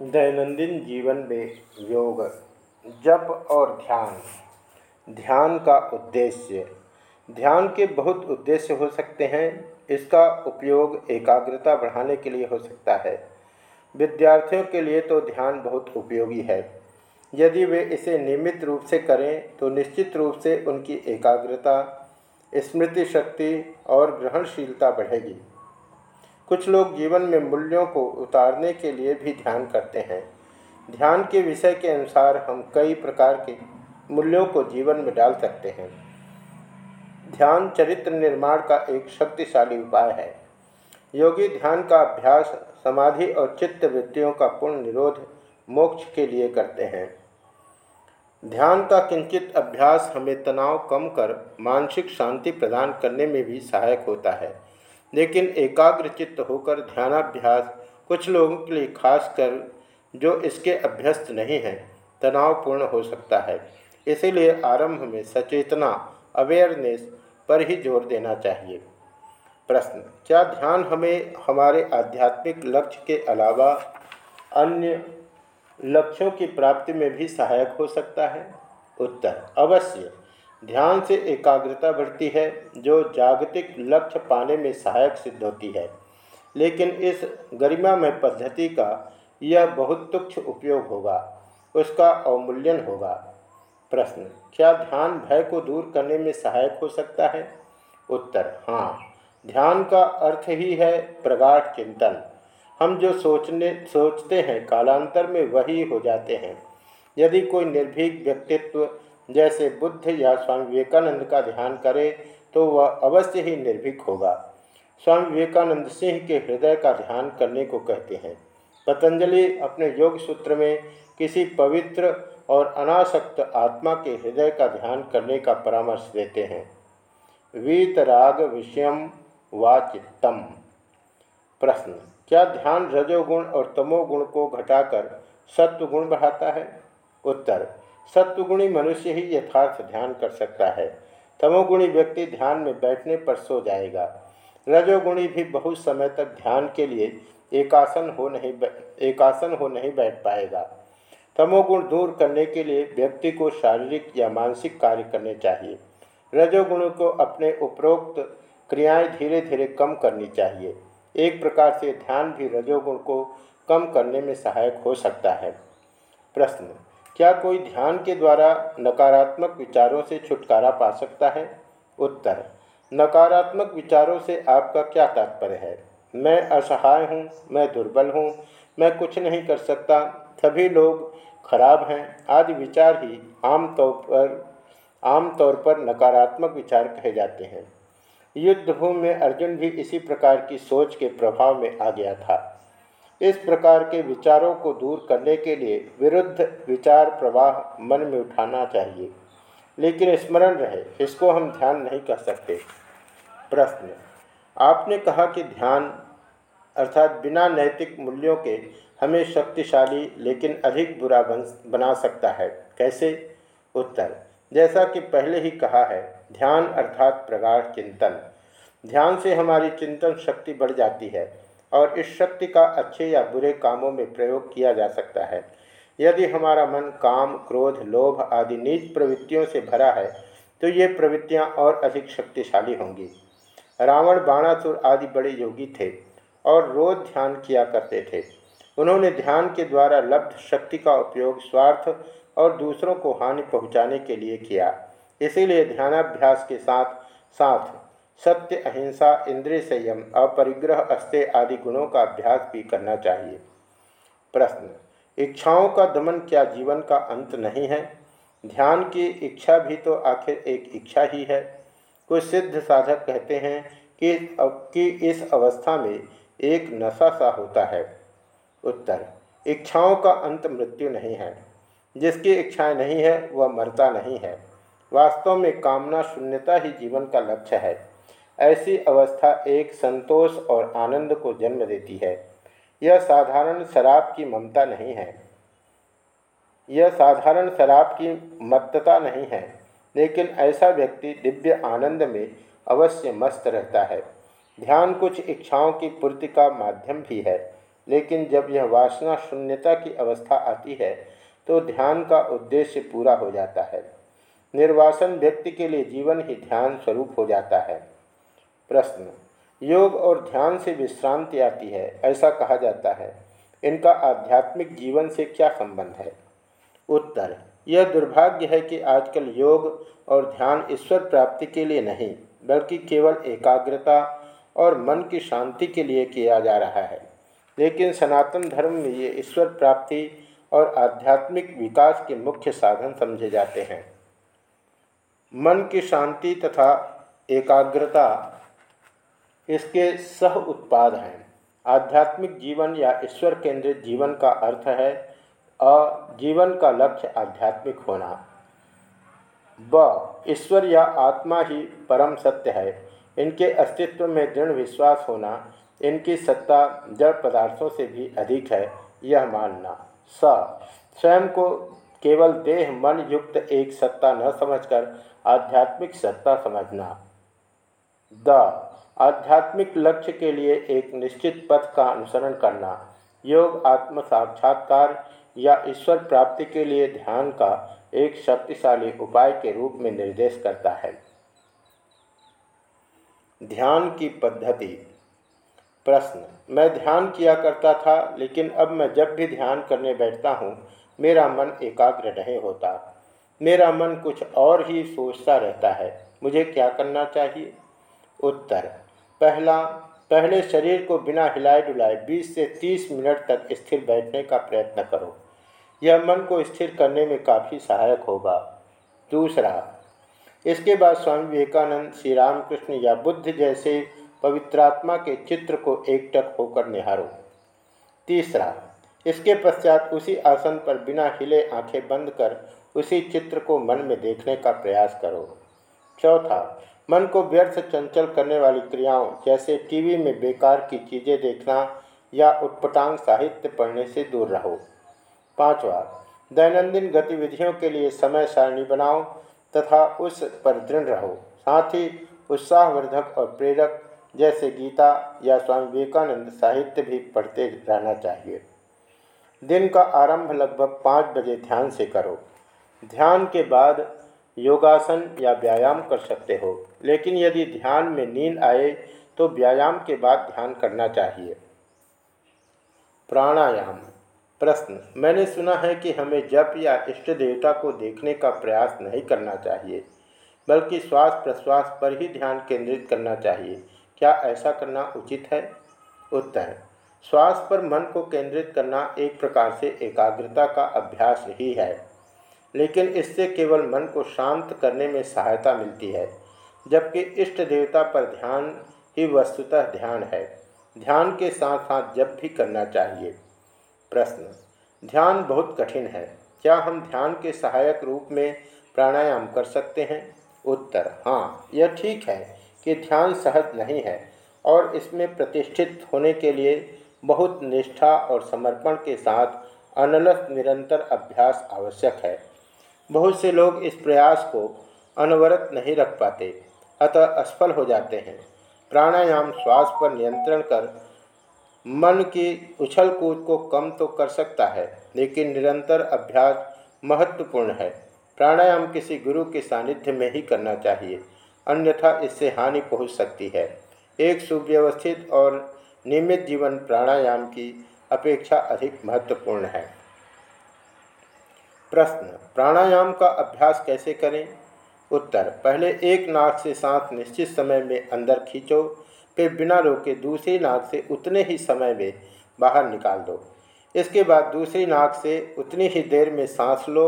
दैनंदिन जीवन में योग, जप और ध्यान। ध्यान का उद्देश्य। ध्यान के बहुत उद्देश्य हो सकते हैं, इसका उपयोग एकाग्रता बढ़ाने के लिए हो सकता है। विद्यार्थियों के लिए तो ध्यान बहुत उपयोगी है। यदि वे इसे नियमित रूप से करें तो निश्चित रूप से उनकी एकाग्रता, स्मृति शक्ति और ग्रहणशीलता बढ़ेगी। कुछ लोग जीवन में मूल्यों को उतारने के लिए भी ध्यान करते हैं। ध्यान के विषय के अनुसार हम कई प्रकार के मूल्यों को जीवन में डाल सकते हैं। ध्यान चरित्र निर्माण का एक शक्तिशाली उपाय है। योगी ध्यान का अभ्यास, समाधि और चित्त वृत्तियों का पूर्ण निरोध मोक्ष के लिए करते हैं। ध्यान का किंचित अभ्यास हमें तनाव कम कर मानसिक शांति प्रदान करने में भी सहायक होता है। लेकिन एकाग्र चित्त होकर ध्यानाभ्यास कुछ लोगों के लिए खास कर जो इसके अभ्यस्त नहीं हैं, तनावपूर्ण हो सकता है। इसीलिए आरंभ में सचेतना अवेयरनेस पर ही ज़ोर देना चाहिए। प्रश्न, क्या ध्यान हमें हमारे आध्यात्मिक लक्ष्य के अलावा अन्य लक्ष्यों की प्राप्ति में भी सहायक हो सकता है? उत्तर, अवश्य। ध्यान से एकाग्रता बढ़ती है, जो जागतिक लक्ष्य पाने में सहायक सिद्ध होती है। लेकिन इस गरिमामय पद्धति का यह बहुत तुच्छ उपयोग होगा, उसका अवमूल्यन होगा। प्रश्न, क्या ध्यान भय को दूर करने में सहायक हो सकता है? उत्तर हाँ। ध्यान का अर्थ ही है प्रगाढ़ चिंतन। हम जो सोचने, सोचते हैं, कालांतर में वही हो जाते हैं। यदि कोई निर्भीक व्यक्तित्व जैसे बुद्ध या स्वामी विवेकानंद का ध्यान करे तो वह अवश्य ही निर्भीक होगा। स्वामी विवेकानंद सिंह के हृदय का ध्यान करने को कहते हैं। पतंजलि अपने योग सूत्र में किसी पवित्र और अनासक्त आत्मा के हृदय का ध्यान करने का परामर्श देते हैं। वीतराग विषयम वाचितम प्रश्न, क्या ध्यान रजोगुण और तमोगुण को घटाकर सत्वगुण बढ़ाता है? उत्तर सत्वगुणी मनुष्य ही यथार्थ ध्यान कर सकता है। तमोगुणी व्यक्ति ध्यान में बैठने पर सो जाएगा। रजोगुणी भी बहुत समय तक ध्यान के लिए एकासन हो नहीं एकासन हो नहीं बैठ पाएगा। तमोगुण दूर करने के लिए व्यक्ति को शारीरिक या मानसिक कार्य करने चाहिए। रजोगुण को अपने उपरोक्त क्रियाएँ धीरे धीरे कम करनी चाहिए। एक प्रकार से ध्यान भी रजोगुण को कम करने में सहायक हो सकता है। प्रश्न क्या कोई ध्यान के द्वारा नकारात्मक विचारों से छुटकारा पा सकता है? उत्तर, नकारात्मक विचारों से आपका क्या तात्पर्य है? मैं असहाय हूँ, मैं दुर्बल हूँ, मैं कुछ नहीं कर सकता, सभी लोग खराब हैं आदि विचार ही आमतौर पर आमतौर पर नकारात्मक विचार कहे जाते हैं। युद्धभूमि में अर्जुन भी इसी प्रकार की सोच के प्रभाव में आ गया था। इस प्रकार के विचारों को दूर करने के लिए विरुद्ध विचार प्रवाह मन में उठाना चाहिए। लेकिन स्मरण रहे, इसको हम ध्यान नहीं कर सकते। प्रश्न, आपने कहा कि ध्यान, अर्थात बिना नैतिक मूल्यों के, हमें शक्तिशाली लेकिन अधिक बुरा बन, बना सकता है। कैसे? उत्तर, जैसा कि पहले ही कहा है, ध्यान अर्थात प्रगाढ़ चिंतन। ध्यान से हमारी चिंतन शक्ति बढ़ जाती है। और इस शक्ति का अच्छे या बुरे कामों में प्रयोग किया जा सकता है। यदि हमारा मन काम, क्रोध, लोभ आदि नीच प्रवृत्तियों से भरा है तो ये प्रवृत्तियाँ और अधिक शक्तिशाली होंगी। रावण, बाणासुर आदि बड़े योगी थे और रोज ध्यान किया करते थे। उन्होंने ध्यान के द्वारा लब्ध शक्ति का उपयोग स्वार्थ और दूसरों को हानि पहुँचाने के लिए किया। इसीलिए ध्यानाभ्यास के साथ साथ सत्य, अहिंसा, इंद्रिय संयम, अपरिग्रह, अस्ते आदि गुणों का अभ्यास भी करना चाहिए। प्रश्न, इच्छाओं का दमन क्या जीवन का अंत नहीं है? ध्यान की इच्छा भी तो आखिर एक इच्छा ही है। कुछ सिद्ध साधक कहते हैं कि अब, कि इस अवस्था में एक नशा सा होता है। उत्तर, इच्छाओं का अंत मृत्यु नहीं है। जिसकी इच्छाएँ नहीं है, वह मरता नहीं है। वास्तव में कामना शून्यता ही जीवन का लक्ष्य है। ऐसी अवस्था एक संतोष और आनंद को जन्म देती है। यह साधारण शराब की ममता नहीं है। यह साधारण शराब की मत्तता नहीं है, लेकिन ऐसा व्यक्ति दिव्य आनंद में अवश्य मस्त रहता है। ध्यान कुछ इच्छाओं की पूर्ति का माध्यम भी है, लेकिन जब यह वासना शून्यता की अवस्था आती है तो ध्यान का उद्देश्य पूरा हो जाता है। निर्वासन व्यक्ति के लिए जीवन ही ध्यान स्वरूप हो जाता है। प्रश्न। योग और ध्यान से विश्रांति आती है, ऐसा कहा जाता है। इनका आध्यात्मिक जीवन से क्या संबंध है? उत्तर, यह दुर्भाग्य है कि आजकल योग और ध्यान ईश्वर प्राप्ति के लिए नहीं, बल्कि केवल एकाग्रता और मन की शांति के लिए किया जा रहा है। लेकिन सनातन धर्म में ये ईश्वर प्राप्ति और आध्यात्मिक विकास के मुख्य साधन समझे जाते हैं। मन की शांति तथा एकाग्रता इसके सह उत्पाद हैं। आध्यात्मिक जीवन या ईश्वर केंद्रित जीवन का अर्थ है अ, जीवन का लक्ष्य आध्यात्मिक होना। ब, ईश्वर या आत्मा ही परम सत्य है। इनके अस्तित्व में दृढ़ विश्वास होना, इनकी सत्ता जड़ पदार्थों से भी अधिक है, यह मानना। स, स्वयं को केवल देह, मन युक्त एक सत्ता न समझकर आध्यात्मिक सत्ता समझना। द आध्यात्मिक लक्ष्य के लिए एक निश्चित पथ का अनुसरण करना, योग, आत्म साक्षात्कार या ईश्वर प्राप्ति के लिए ध्यान का एक शक्तिशाली उपाय के रूप में निर्देश करता है। ध्यान की पद्धति। प्रश्न, मैं ध्यान किया करता था, लेकिन अब मैं जब भी ध्यान करने बैठता हूँ, मेरा मन एकाग्र नहीं होता। मेरा मन कुछ और ही सोचता रहता है, मुझे क्या करना चाहिए? उत्तर पहला, पहले शरीर को बिना हिलाए डुलाए 20 से 30 मिनट तक स्थिर बैठने का प्रयत्न करो। यह मन को स्थिर करने में काफ़ी सहायक होगा। दूसरा, इसके बाद स्वामी विवेकानंद श्री रामकृष्ण या बुद्ध जैसे पवित्रात्मा के चित्र को एकटक होकर निहारो। तीसरा, इसके पश्चात उसी आसन पर बिना हिले आँखें बंद कर उसी चित्र को मन में देखने का प्रयास करो। चौथा मन को व्यर्थ चंचल करने वाली क्रियाओं, जैसे टीवी में बेकार की चीज़ें देखना या उत्पटांग साहित्य पढ़ने से दूर रहो। पांचवा, दैनंदिन गतिविधियों के लिए समय सारणी बनाओ तथा उस पर दृढ़ रहो। साथ ही उत्साहवर्धक और प्रेरक, जैसे गीता या स्वामी विवेकानंद साहित्य भी पढ़ते रहना चाहिए। दिन का आरंभ लगभग पाँच बजे ध्यान से करो। ध्यान के बाद योगासन या व्यायाम कर सकते हो। लेकिन यदि ध्यान में नींद आए तो व्यायाम के बाद ध्यान करना चाहिए। प्राणायाम। प्रश्न। मैंने सुना है कि हमें जप या इष्ट देवता को देखने का प्रयास नहीं करना चाहिए, बल्कि श्वास प्रश्वास पर ही ध्यान केंद्रित करना चाहिए। क्या ऐसा करना उचित है? उत्तर। श्वास पर मन को केंद्रित करना एक प्रकार से एकाग्रता का अभ्यास ही है। लेकिन इससे केवल मन को शांत करने में सहायता मिलती है, जबकि इष्ट देवता पर ध्यान ही वस्तुतः ध्यान है। ध्यान के साथ साथ जब भी करना चाहिए। प्रश्न, ध्यान बहुत कठिन है। क्या हम ध्यान के सहायक रूप में प्राणायाम कर सकते हैं? उत्तर हाँ यह ठीक है कि ध्यान सहज नहीं है और इसमें प्रतिष्ठित होने के लिए बहुत निष्ठा और समर्पण के साथ अनलस निरंतर अभ्यास आवश्यक है। बहुत से लोग इस प्रयास को अनवरत नहीं रख पाते, अतः असफल हो जाते हैं। प्राणायाम, श्वास पर नियंत्रण कर मन की उछल कूद को कम तो कर सकता है, लेकिन निरंतर अभ्यास महत्वपूर्ण है। प्राणायाम किसी गुरु के सानिध्य में ही करना चाहिए, अन्यथा इससे हानि पहुँच सकती है। एक सुव्यवस्थित और नियमित जीवन प्राणायाम की अपेक्षा अधिक महत्वपूर्ण है। प्रश्न, प्राणायाम का अभ्यास कैसे करें? उत्तर, पहले एक नाक से सांस निश्चित समय में अंदर खींचो, फिर बिना रोके दूसरी नाक से उतने ही समय में बाहर निकाल दो। इसके बाद दूसरी नाक से उतनी ही देर में सांस लो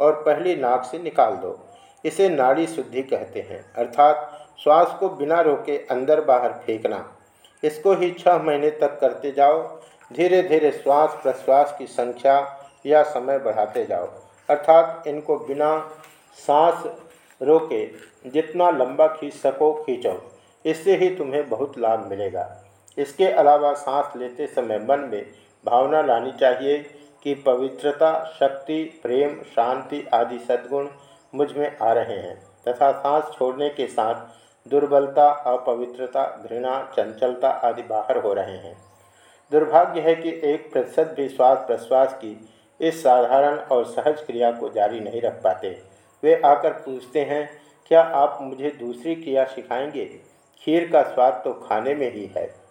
और पहली नाक से निकाल दो। इसे नाड़ी शुद्धि कहते हैं, अर्थात श्वास को बिना रोके अंदर बाहर फेंकना। इसको ही छः महीने तक करते जाओ धीरे धीरे श्वास प्रश्वास की संख्या या समय बढ़ाते जाओ। अर्थात इनको बिना सांस रोके जितना लंबा खींच सको खींचो। इससे ही तुम्हें बहुत लाभ मिलेगा। इसके अलावा सांस लेते समय मन में भावना लानी चाहिए कि पवित्रता, शक्ति, प्रेम, शांति आदि सद्गुण मुझमें आ रहे हैं तथा सांस छोड़ने के साथ दुर्बलता, अपवित्रता, घृणा, चंचलता आदि बाहर हो रहे हैं। दुर्भाग्य है कि एक प्रतिशत भी श्वास प्रश्वास की इस साधारण और सहज क्रिया को जारी नहीं रख पाते। वे आकर पूछते हैं, क्या आप मुझे दूसरी क्रिया सिखाएँगे? खीर का स्वाद तो खाने में ही है।